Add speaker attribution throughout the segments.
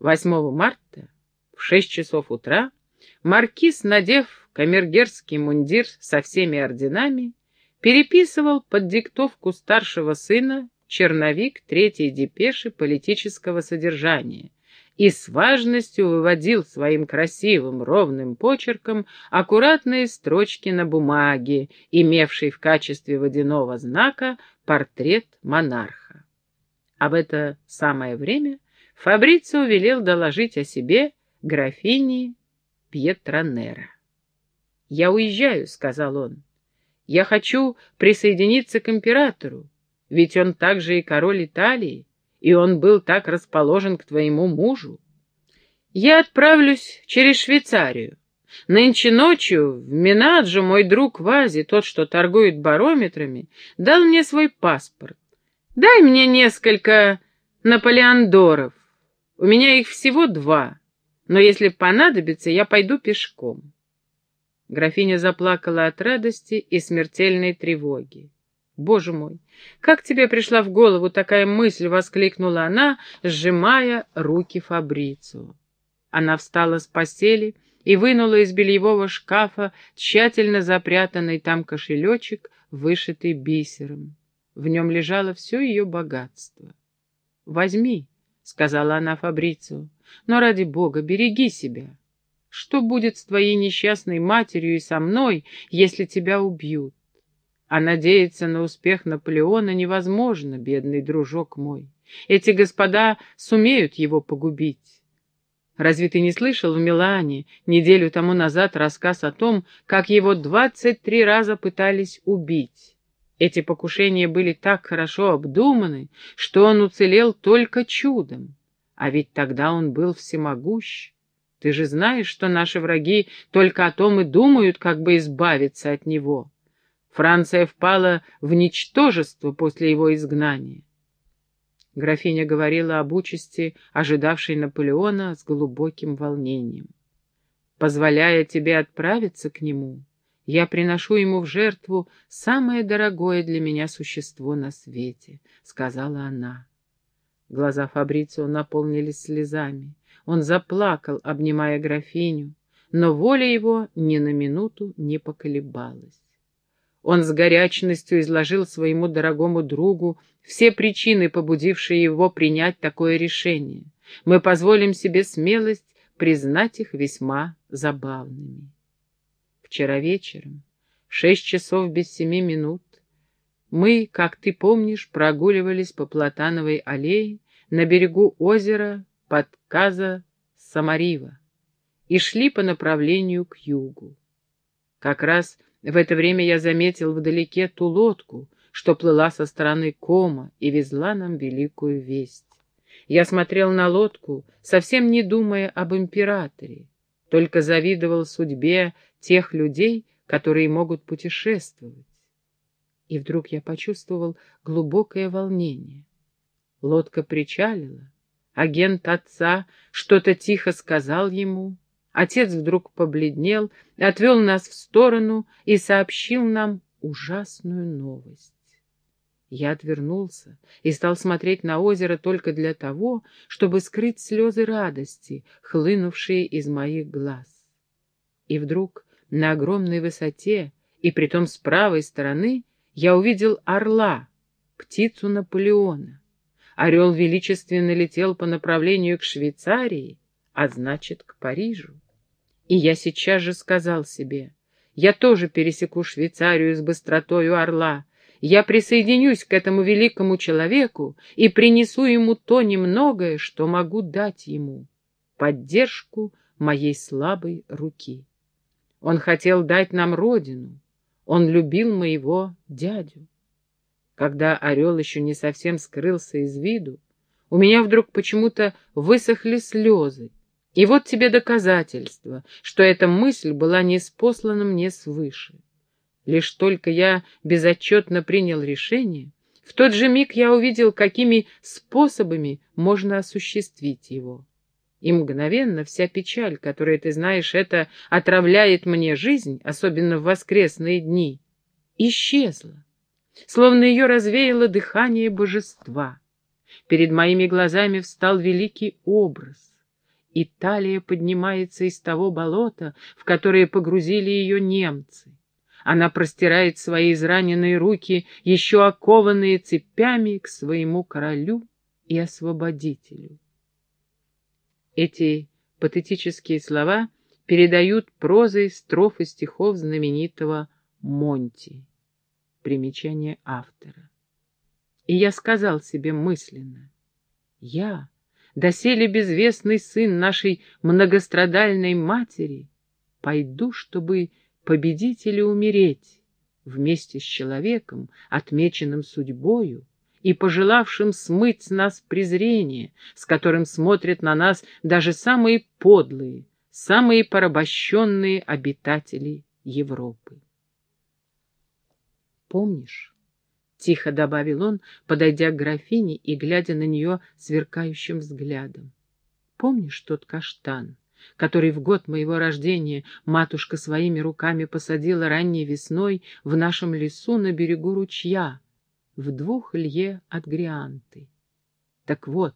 Speaker 1: 8 марта в 6 часов утра маркиз, надев камергерский мундир со всеми орденами, переписывал под диктовку старшего сына черновик третьей депеши политического содержания и с важностью выводил своим красивым ровным почерком аккуратные строчки на бумаге, имевшей в качестве водяного знака портрет монарха. А в это самое время Фабрицио велел доложить о себе графине Пьетронера. «Я уезжаю», — сказал он. «Я хочу присоединиться к императору, ведь он также и король Италии, и он был так расположен к твоему мужу. Я отправлюсь через Швейцарию. Нынче ночью в Минаджо мой друг Вази, тот, что торгует барометрами, дал мне свой паспорт. Дай мне несколько наполеондоров. У меня их всего два, но если понадобится, я пойду пешком. Графиня заплакала от радости и смертельной тревоги. «Боже мой, как тебе пришла в голову такая мысль?» — воскликнула она, сжимая руки Фабрицу. Она встала с постели и вынула из бельевого шкафа тщательно запрятанный там кошелечек, вышитый бисером. В нем лежало все ее богатство. «Возьми», — сказала она Фабрицу, — «но ради бога береги себя. Что будет с твоей несчастной матерью и со мной, если тебя убьют? А надеяться на успех Наполеона невозможно, бедный дружок мой. Эти господа сумеют его погубить. Разве ты не слышал в Милане неделю тому назад рассказ о том, как его двадцать три раза пытались убить? Эти покушения были так хорошо обдуманы, что он уцелел только чудом. А ведь тогда он был всемогущ. Ты же знаешь, что наши враги только о том и думают, как бы избавиться от него. Франция впала в ничтожество после его изгнания. Графиня говорила об участи, ожидавшей Наполеона с глубоким волнением. «Позволяя тебе отправиться к нему, я приношу ему в жертву самое дорогое для меня существо на свете», — сказала она. Глаза Фабрицио наполнились слезами. Он заплакал, обнимая графиню, но воля его ни на минуту не поколебалась. Он с горячностью изложил своему дорогому другу все причины, побудившие его принять такое решение. Мы позволим себе смелость признать их весьма забавными. Вчера вечером, шесть часов без семи минут, мы, как ты помнишь, прогуливались по Платановой аллее на берегу озера под Каза Самарива и шли по направлению к югу. Как раз в это время я заметил вдалеке ту лодку, что плыла со стороны Кома и везла нам великую весть. Я смотрел на лодку, совсем не думая об императоре, только завидовал судьбе тех людей, которые могут путешествовать. И вдруг я почувствовал глубокое волнение. Лодка причалила, агент отца что-то тихо сказал ему, Отец вдруг побледнел, отвел нас в сторону и сообщил нам ужасную новость. Я отвернулся и стал смотреть на озеро только для того, чтобы скрыть слезы радости, хлынувшие из моих глаз. И вдруг на огромной высоте, и притом с правой стороны, я увидел орла, птицу Наполеона. Орел величественно летел по направлению к Швейцарии, а значит, к Парижу. И я сейчас же сказал себе, я тоже пересеку Швейцарию с быстротою орла, я присоединюсь к этому великому человеку и принесу ему то немногое, что могу дать ему, поддержку моей слабой руки. Он хотел дать нам родину, он любил моего дядю. Когда орел еще не совсем скрылся из виду, у меня вдруг почему-то высохли слезы, и вот тебе доказательство, что эта мысль была не спослана мне свыше. Лишь только я безотчетно принял решение, в тот же миг я увидел, какими способами можно осуществить его. И мгновенно вся печаль, которая, ты знаешь, это отравляет мне жизнь, особенно в воскресные дни, исчезла, словно ее развеяло дыхание божества. Перед моими глазами встал великий образ Италия поднимается из того болота, в которое погрузили ее немцы. Она простирает свои израненные руки, еще окованные цепями, к своему королю и освободителю. Эти патетические слова передают прозой строфы стихов знаменитого Монти. Примечание автора. И я сказал себе мысленно, я, доселе безвестный сын нашей многострадальной матери, пойду, чтобы победить или умереть вместе с человеком, отмеченным судьбою, и пожелавшим смыть с нас презрение, с которым смотрят на нас даже самые подлые, самые порабощенные обитатели Европы. «Помнишь?» — тихо добавил он, подойдя к графине и глядя на нее сверкающим взглядом. «Помнишь тот каштан, который в год моего рождения матушка своими руками посадила ранней весной в нашем лесу на берегу ручья, в двух лье от Грианты. Так вот,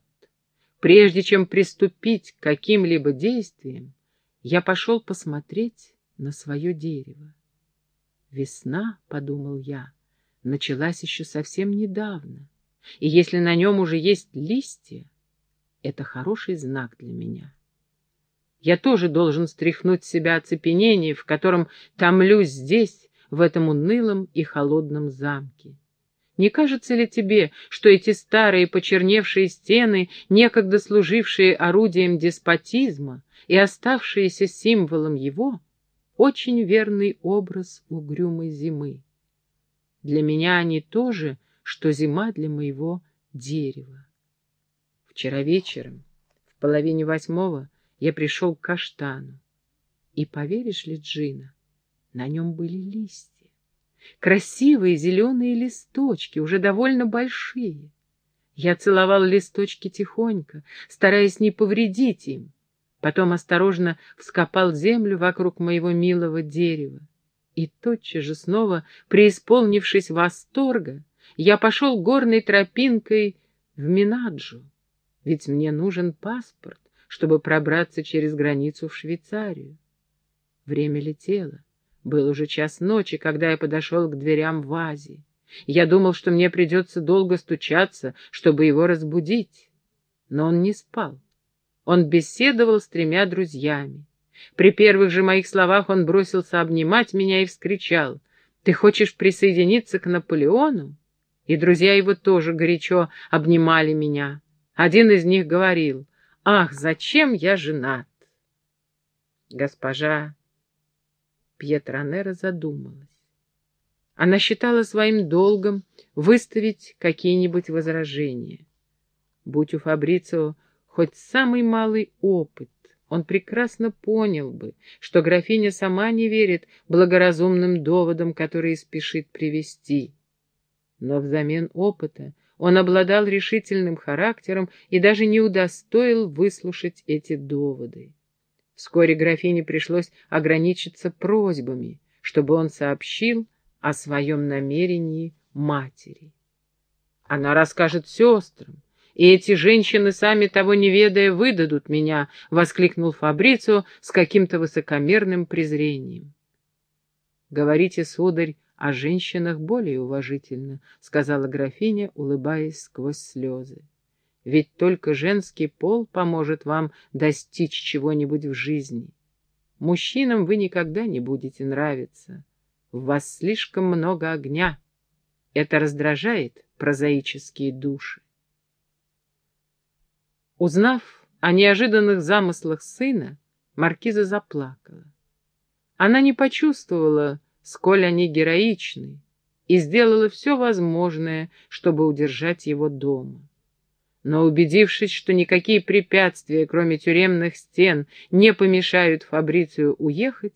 Speaker 1: прежде чем приступить к каким-либо действиям, я пошел посмотреть на свое дерево. Весна, — подумал я, — началась еще совсем недавно, и если на нем уже есть листья, это хороший знак для меня. Я тоже должен стряхнуть с себя оцепенение, в котором томлюсь здесь, в этом унылом и холодном замке. Не кажется ли тебе, что эти старые почерневшие стены, некогда служившие орудием деспотизма и оставшиеся символом его, очень верный образ угрюмой зимы? Для меня они тоже, что зима для моего дерева. Вчера вечером, в половине восьмого, я пришел к каштану. И поверишь ли, Джина, на нем были листья. Красивые зеленые листочки, уже довольно большие. Я целовал листочки тихонько, стараясь не повредить им. Потом осторожно вскопал землю вокруг моего милого дерева. И тотчас же снова, преисполнившись восторга, я пошел горной тропинкой в Минаджу. Ведь мне нужен паспорт, чтобы пробраться через границу в Швейцарию. Время летело. Был уже час ночи, когда я подошел к дверям в Азии. Я думал, что мне придется долго стучаться, чтобы его разбудить. Но он не спал. Он беседовал с тремя друзьями. При первых же моих словах он бросился обнимать меня и вскричал. «Ты хочешь присоединиться к Наполеону?» И друзья его тоже горячо обнимали меня. Один из них говорил, Ах, зачем я женат? Госпожа Пьетронера задумалась. Она считала своим долгом выставить какие-нибудь возражения. Будь у Фабрицио хоть самый малый опыт, он прекрасно понял бы, что графиня сама не верит благоразумным доводам, которые спешит привести. Но взамен опыта он обладал решительным характером и даже не удостоил выслушать эти доводы. Вскоре графине пришлось ограничиться просьбами, чтобы он сообщил о своем намерении матери. Она расскажет сестрам, и эти женщины, сами того не ведая, выдадут меня, — воскликнул Фабрицио с каким-то высокомерным презрением. — Говорите, сударь, о женщинах более уважительно, — сказала графиня, улыбаясь сквозь слезы. Ведь только женский пол поможет вам достичь чего-нибудь в жизни. Мужчинам вы никогда не будете нравиться. В вас слишком много огня. Это раздражает прозаические души. Узнав о неожиданных замыслах сына, маркиза заплакала. Она не почувствовала, сколь они героичны, и сделала все возможное, чтобы удержать его дома. Но убедившись, что никакие препятствия, кроме тюремных стен, не помешают Фабрицию уехать,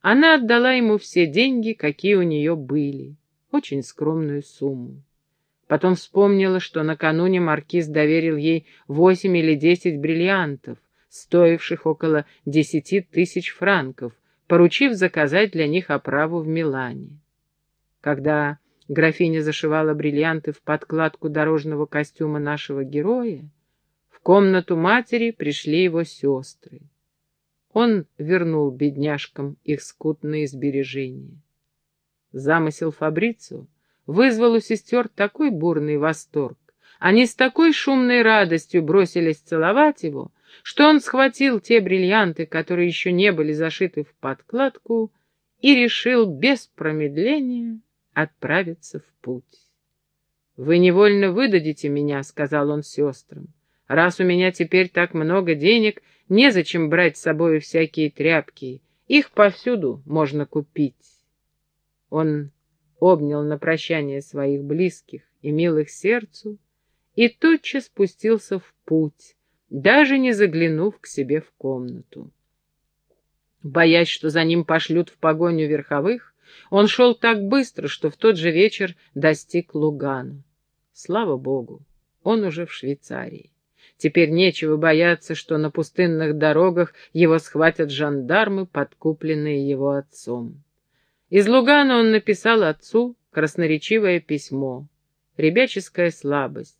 Speaker 1: она отдала ему все деньги, какие у нее были, очень скромную сумму. Потом вспомнила, что накануне маркиз доверил ей восемь или десять бриллиантов, стоивших около десяти тысяч франков, поручив заказать для них оправу в Милане. Когда графиня зашивала бриллианты в подкладку дорожного костюма нашего героя, В комнату матери пришли его сестры. Он вернул бедняжкам их скудные сбережения. Замысел Фабрицу вызвал у сестер такой бурный восторг. Они с такой шумной радостью бросились целовать его, что он схватил те бриллианты, которые еще не были зашиты в подкладку, и решил без промедления отправиться в путь. «Вы невольно выдадите меня», — сказал он сестрам. «Раз у меня теперь так много денег, незачем брать с собой всякие тряпки, их повсюду можно купить». Он обнял на прощание своих близких и милых сердцу и тотчас спустился в путь, даже не заглянув к себе в комнату. Боясь, что за ним пошлют в погоню верховых, он шел так быстро, что в тот же вечер достиг Лугана. Слава богу, он уже в Швейцарии. Теперь нечего бояться, что на пустынных дорогах его схватят жандармы, подкупленные его отцом. Из Лугана он написал отцу красноречивое письмо. Ребяческая слабость.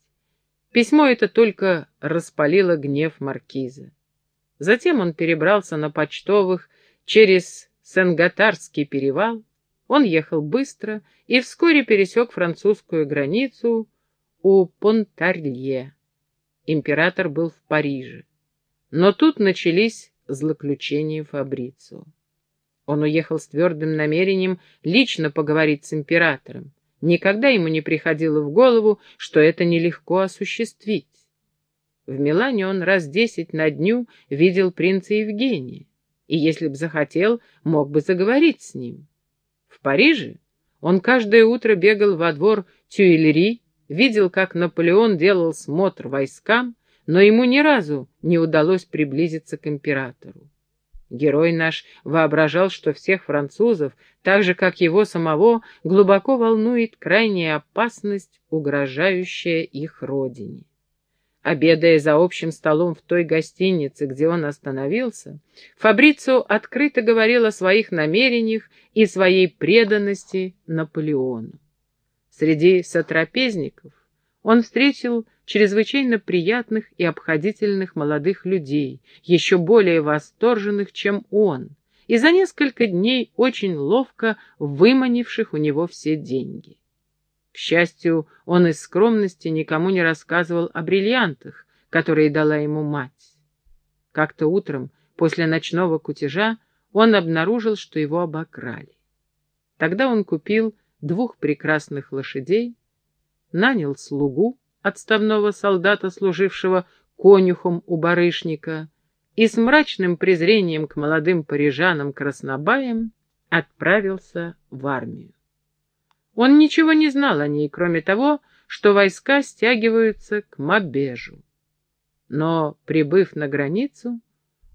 Speaker 1: Письмо это только распалило гнев маркиза. Затем он перебрался на почтовых через Сен-Готарский перевал. Он ехал быстро и вскоре пересек французскую границу у Понтарье. Император был в Париже. Но тут начались злоключения Фабрицио. Он уехал с твердым намерением лично поговорить с императором. Никогда ему не приходило в голову, что это нелегко осуществить. В Милане он раз десять на дню видел принца Евгения, и, если б захотел, мог бы заговорить с ним. В Париже он каждое утро бегал во двор Тюильри, видел, как Наполеон делал смотр войскам, но ему ни разу не удалось приблизиться к императору. Герой наш воображал, что всех французов, так же, как его самого, глубоко волнует крайняя опасность, угрожающая их родине. Обедая за общим столом в той гостинице, где он остановился, Фабрицио открыто говорил о своих намерениях и своей преданности Наполеону. Среди сотрапезников он встретил чрезвычайно приятных и обходительных молодых людей, еще более восторженных, чем он, и за несколько дней очень ловко выманивших у него все деньги. К счастью, он из скромности никому не рассказывал о бриллиантах, которые дала ему мать. Как-то утром, после ночного кутежа, он обнаружил, что его обокрали. Тогда он купил двух прекрасных лошадей, нанял слугу, отставного солдата, служившего конюхом у барышника, и с мрачным презрением к молодым парижанам-краснобаям отправился в армию. Он ничего не знал о ней, кроме того, что войска стягиваются к Мабежу. Но, прибыв на границу,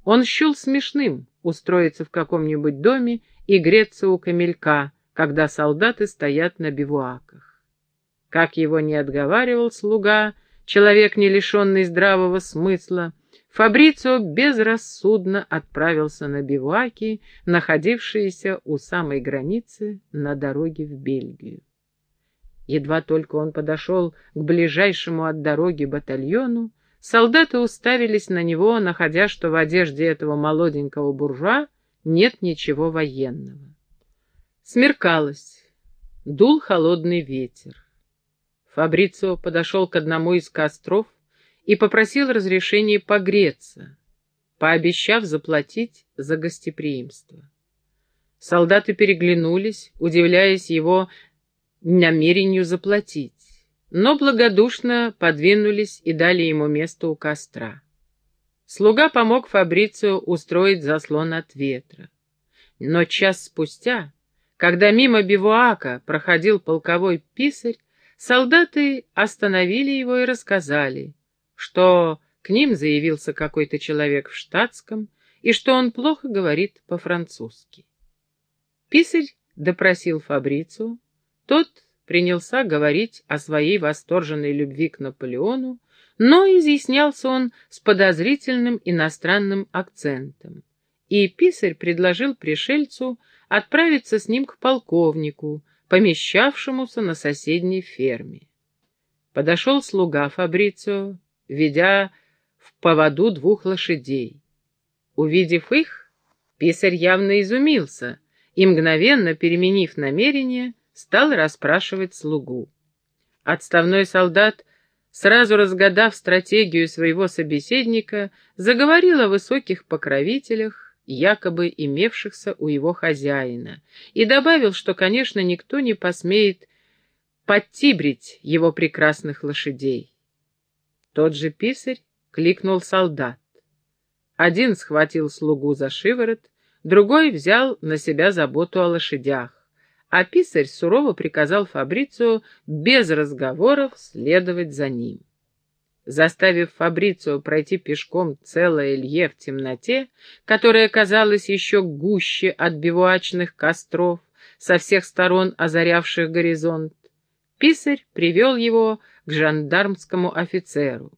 Speaker 1: он счел смешным устроиться в каком-нибудь доме и греться у камелька, когда солдаты стоят на бивуаках. Как его не отговаривал слуга, человек, не лишенный здравого смысла, Фабрицио безрассудно отправился на бивуаки, находившиеся у самой границы на дороге в Бельгию. Едва только он подошел к ближайшему от дороги батальону, солдаты уставились на него, находя, что в одежде этого молоденького буржуа нет ничего военного. Смеркалось, дул холодный ветер. Фабрицио подошел к одному из костров и попросил разрешения погреться, пообещав заплатить за гостеприимство. Солдаты переглянулись, удивляясь его намерению заплатить, но благодушно подвинулись и дали ему место у костра. Слуга помог Фабрицио устроить заслон от ветра. Но час спустя, когда мимо бивуака проходил полковой писарь, Солдаты остановили его и рассказали, что к ним заявился какой-то человек в штатском и что он плохо говорит по-французски. Писарь допросил Фабрицу, тот принялся говорить о своей восторженной любви к Наполеону, но изъяснялся он с подозрительным иностранным акцентом, и писарь предложил пришельцу отправиться с ним к полковнику, помещавшемуся на соседней ферме. Подошел слуга Фабрицио, ведя в поводу двух лошадей. Увидев их, писарь явно изумился и, мгновенно переменив намерение, стал расспрашивать слугу. Отставной солдат, сразу разгадав стратегию своего собеседника, заговорил о высоких покровителях, якобы имевшихся у его хозяина, и добавил, что, конечно, никто не посмеет подтибрить его прекрасных лошадей. Тот же писарь кликнул солдат. Один схватил слугу за шиворот, другой взял на себя заботу о лошадях а писарь сурово приказал Фабрицию без разговоров следовать за ним. Заставив Фабрицию пройти пешком целое Илье в темноте, которая казалась еще гуще от бивуачных костров, со всех сторон озарявших горизонт, писарь привел его к жандармскому офицеру,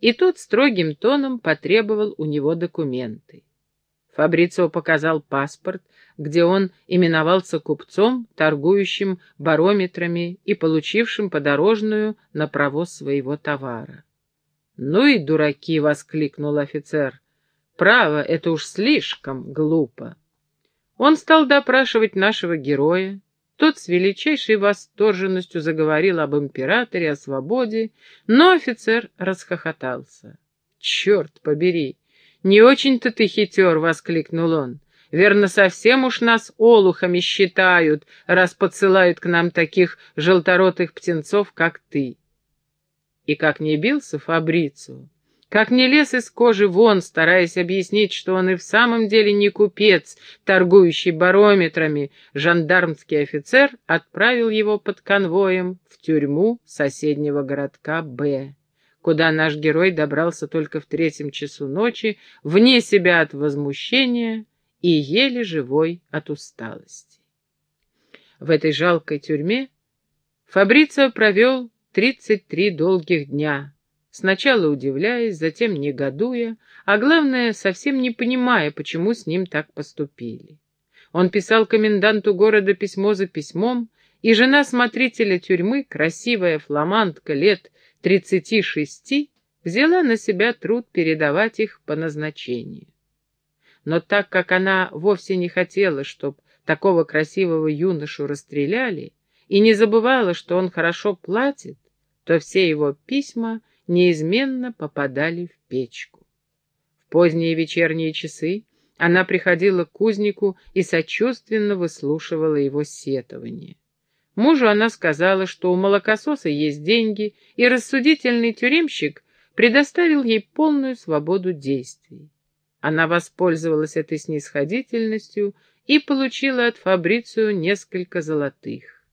Speaker 1: и тот строгим тоном потребовал у него документы. Фабрицио показал паспорт, где он именовался купцом, торгующим барометрами и получившим подорожную на провоз своего товара. «Ну и дураки!» — воскликнул офицер. «Право, это уж слишком глупо!» Он стал допрашивать нашего героя. Тот с величайшей восторженностью заговорил об императоре, о свободе, но офицер расхохотался. «Черт побери! Не очень-то ты хитер!» — воскликнул он. Верно, совсем уж нас олухами считают, раз подсылают к нам таких желторотых птенцов, как ты. И как не бился Фабрицу, как не лез из кожи вон, стараясь объяснить, что он и в самом деле не купец, торгующий барометрами, жандармский офицер отправил его под конвоем в тюрьму соседнего городка Б куда наш герой добрался только в третьем часу ночи, вне себя от возмущения и еле живой от усталости. В этой жалкой тюрьме Фабрицио провел 33 долгих дня, сначала удивляясь, затем негодуя, а главное, совсем не понимая, почему с ним так поступили. Он писал коменданту города письмо за письмом, и жена смотрителя тюрьмы, красивая фламандка лет 36, взяла на себя труд передавать их по назначению но так как она вовсе не хотела, чтоб такого красивого юношу расстреляли, и не забывала, что он хорошо платит, то все его письма неизменно попадали в печку. В поздние вечерние часы она приходила к кузнику и сочувственно выслушивала его сетование. Мужу она сказала, что у молокососа есть деньги, и рассудительный тюремщик предоставил ей полную свободу действий. Она воспользовалась этой снисходительностью и получила от Фабрицию несколько золотых.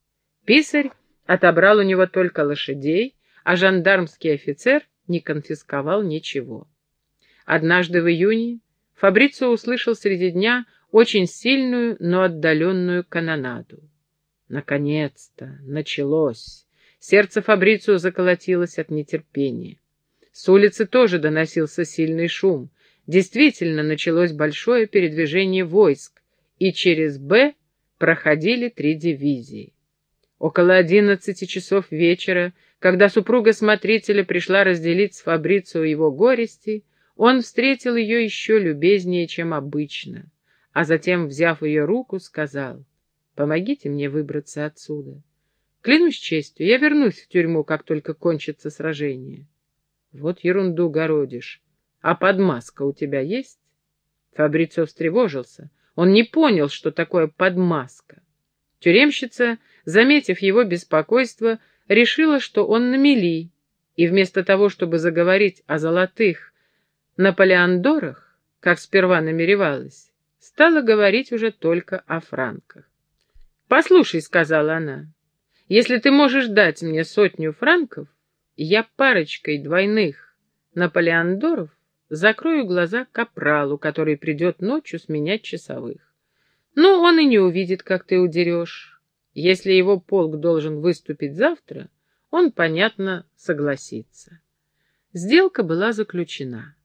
Speaker 1: Писарь отобрал у него только лошадей, а жандармский офицер не конфисковал ничего. Однажды в июне Фабрицио услышал среди дня очень сильную, но отдаленную канонаду. Наконец-то началось. Сердце Фабрицио заколотилось от нетерпения. С улицы тоже доносился сильный шум. Действительно началось большое передвижение войск, и через Б проходили три дивизии. Около одиннадцати часов вечера, когда супруга смотрителя пришла разделить с Фабрицио его горести, он встретил ее еще любезнее, чем обычно, а затем, взяв ее руку, сказал, «Помогите мне выбраться отсюда. Клянусь честью, я вернусь в тюрьму, как только кончится сражение». «Вот ерунду городишь. «А подмазка у тебя есть?» Фабрицио встревожился. Он не понял, что такое подмазка. Тюремщица, заметив его беспокойство, решила, что он на мели, и вместо того, чтобы заговорить о золотых Наполеондорах, как сперва намеревалась, стала говорить уже только о франках. «Послушай», — сказала она, — «если ты можешь дать мне сотню франков, я парочкой двойных Наполеондоров закрою глаза капралу, который придет ночью сменять часовых. Но он и не увидит, как ты удерешь. Если его полк должен выступить завтра, он, понятно, согласится. Сделка была заключена.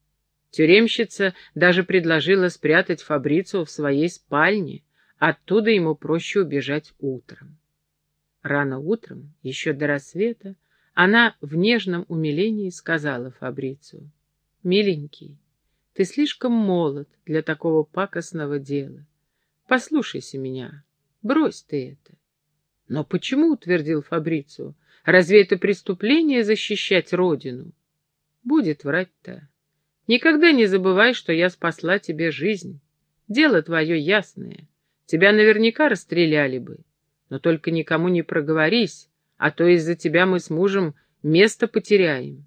Speaker 1: Тюремщица даже предложила спрятать Фабрицу в своей спальне, оттуда ему проще убежать утром. Рано утром, еще до рассвета, она в нежном умилении сказала Фабрицу, Миленький, ты слишком молод для такого пакостного дела. Послушайся меня, брось ты это. Но почему, утвердил Фабрицио, разве это преступление защищать родину? Будет врать-то. Никогда не забывай, что я спасла тебе жизнь. Дело твое ясное. Тебя наверняка расстреляли бы. Но только никому не проговорись, а то из-за тебя мы с мужем место потеряем.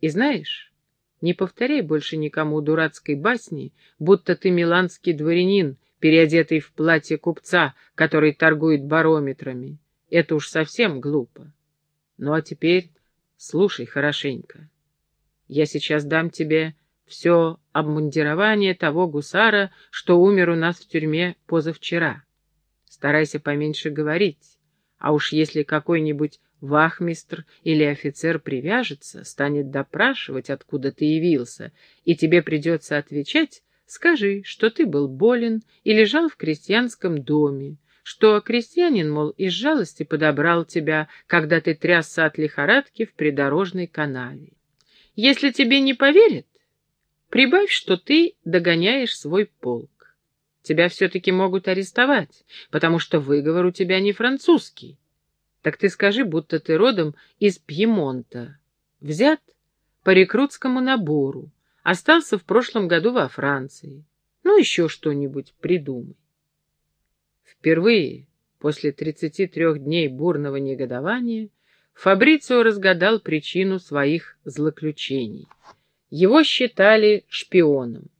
Speaker 1: И знаешь, не повторяй больше никому дурацкой басни, будто ты миланский дворянин, переодетый в платье купца, который торгует барометрами. Это уж совсем глупо. Ну а теперь слушай хорошенько. Я сейчас дам тебе все обмундирование того гусара, что умер у нас в тюрьме позавчера. Старайся поменьше говорить, а уж если какой-нибудь вахмистр или офицер привяжется, станет допрашивать, откуда ты явился, и тебе придется отвечать, скажи, что ты был болен и лежал в крестьянском доме, что крестьянин, мол, из жалости подобрал тебя, когда ты трясся от лихорадки в придорожной канаве. Если тебе не поверят, прибавь, что ты догоняешь свой полк. Тебя все-таки могут арестовать, потому что выговор у тебя не французский. Так ты скажи, будто ты родом из Пьемонта. Взят по рекрутскому набору, остался в прошлом году во Франции. Ну, еще что-нибудь придумай. Впервые после 33 дней бурного негодования Фабрицио разгадал причину своих злоключений. Его считали шпионом.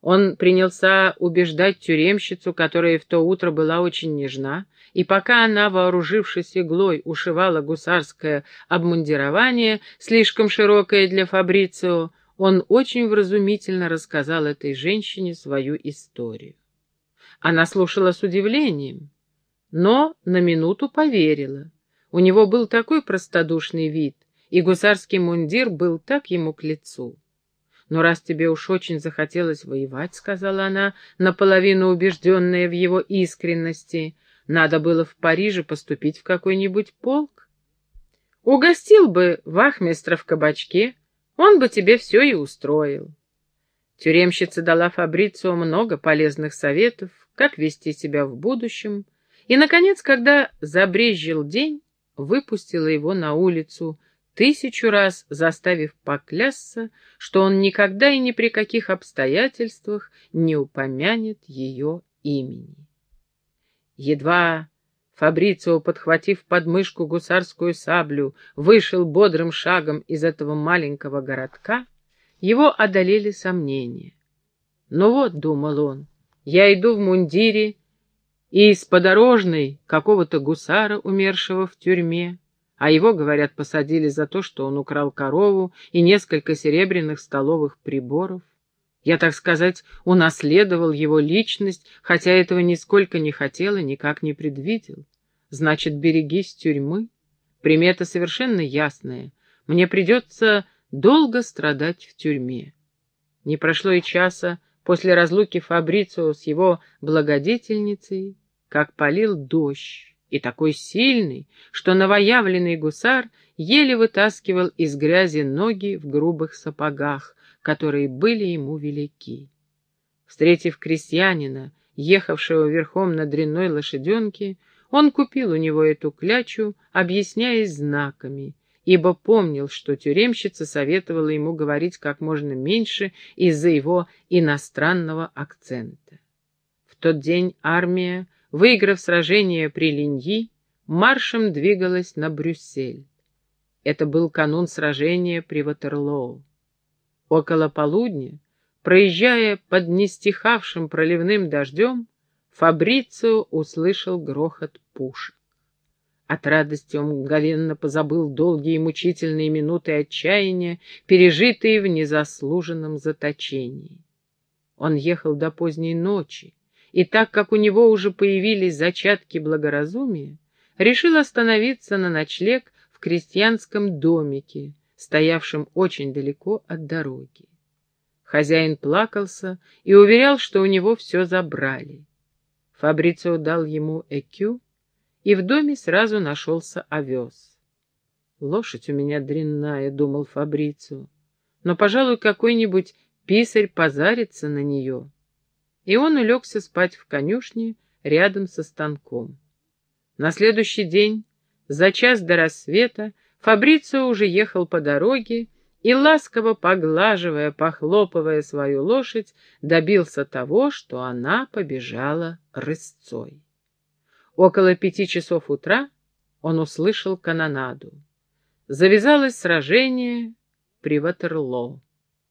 Speaker 1: Он принялся убеждать тюремщицу, которая в то утро была очень нежна, и пока она, вооружившись иглой, ушивала гусарское обмундирование, слишком широкое для Фабрицио, он очень вразумительно рассказал этой женщине свою историю. Она слушала с удивлением, но на минуту поверила. У него был такой простодушный вид, и гусарский мундир был так ему к лицу. «Но раз тебе уж очень захотелось воевать, — сказала она, наполовину убежденная в его искренности, — надо было в Париже поступить в какой-нибудь полк. Угостил бы вахмистра в кабачке, он бы тебе все и устроил». Тюремщица дала Фабрицио много полезных советов, как вести себя в будущем, и, наконец, когда забрезжил день, выпустила его на улицу, тысячу раз заставив поклясться, что он никогда и ни при каких обстоятельствах не упомянет ее имени. Едва Фабрицио, подхватив подмышку гусарскую саблю, вышел бодрым шагом из этого маленького городка, его одолели сомнения. «Ну вот», — думал он, — «я иду в мундире и из подорожной какого-то гусара, умершего в тюрьме, а его, говорят, посадили за то, что он украл корову и несколько серебряных столовых приборов. Я, так сказать, унаследовал его личность, хотя этого нисколько не хотел и никак не предвидел. Значит, берегись тюрьмы. Примета совершенно ясная. Мне придется долго страдать в тюрьме. Не прошло и часа после разлуки Фабрицио с его благодетельницей, как полил дождь, и такой сильный, что новоявленный гусар еле вытаскивал из грязи ноги в грубых сапогах, которые были ему велики. Встретив крестьянина, ехавшего верхом на дрянной лошаденке, он купил у него эту клячу, объясняясь знаками, ибо помнил, что тюремщица советовала ему говорить как можно меньше из-за его иностранного акцента. В тот день армия, выиграв сражение при Линьи, маршем двигалась на Брюссель. Это был канун сражения при Ватерлоу. Около полудня, проезжая под нестихавшим проливным дождем, Фабрицио услышал грохот пушек. От радости он мгновенно позабыл долгие и мучительные минуты отчаяния, пережитые в незаслуженном заточении. Он ехал до поздней ночи, и так как у него уже появились зачатки благоразумия, решил остановиться на ночлег в крестьянском домике, стоявшем очень далеко от дороги. Хозяин плакался и уверял, что у него все забрали. Фабрицио дал ему экю, и в доме сразу нашелся овес. «Лошадь у меня дрянная», — думал Фабрицио. но, пожалуй, какой-нибудь писарь позарится на нее. И он улегся спать в конюшне рядом со станком. На следующий день, за час до рассвета, Фабрицио уже ехал по дороге и, ласково поглаживая, похлопывая свою лошадь, добился того, что она побежала рысцой. Около пяти часов утра он услышал канонаду. Завязалось сражение при Ватерлоо.